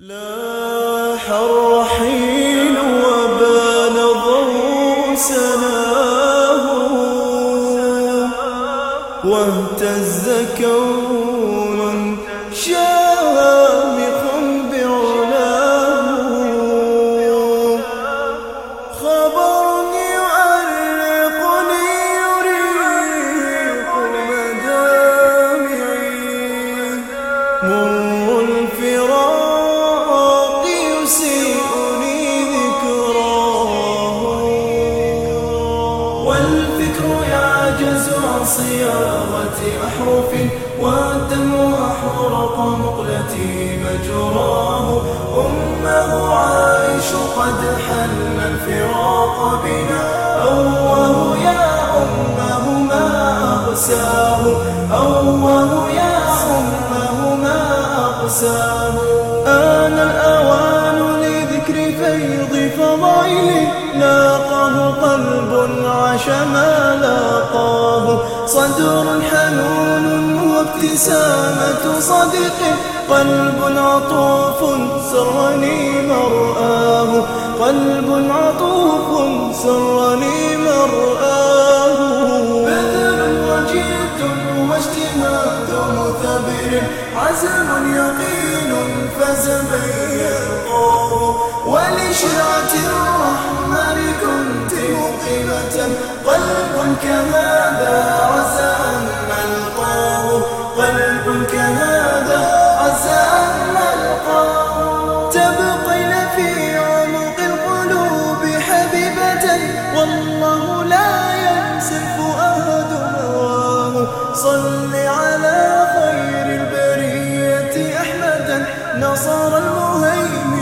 لاح الرحيل وبان ضوء سناه واهتز كون شامخ بعلاه خبر يعرقني يريق مدامعي مر الفراق يعجز عن صياغة أحرف والدم أحرق مقلتي مجراه أمه عائش قد حل الفراق بنا. أوه يا أمه ما أقساه. أوه يا أمه ما أقساه. آن الأوان لذكر فيض فضائل لاقاه قلب عاش ما لاقاه صدر حنون وابتسامة صديق قلب عطوف سرني مرآه قلب عطوف سرني مرآه. بذل وجيد واجتماد مثابر عزم يقين فزبيقاه ولشرعة تبقين في عمق القلوب حبيبة. والله لا ينسى الفؤاد هواه. صل على خير البرية أحمدا نصر المهيمن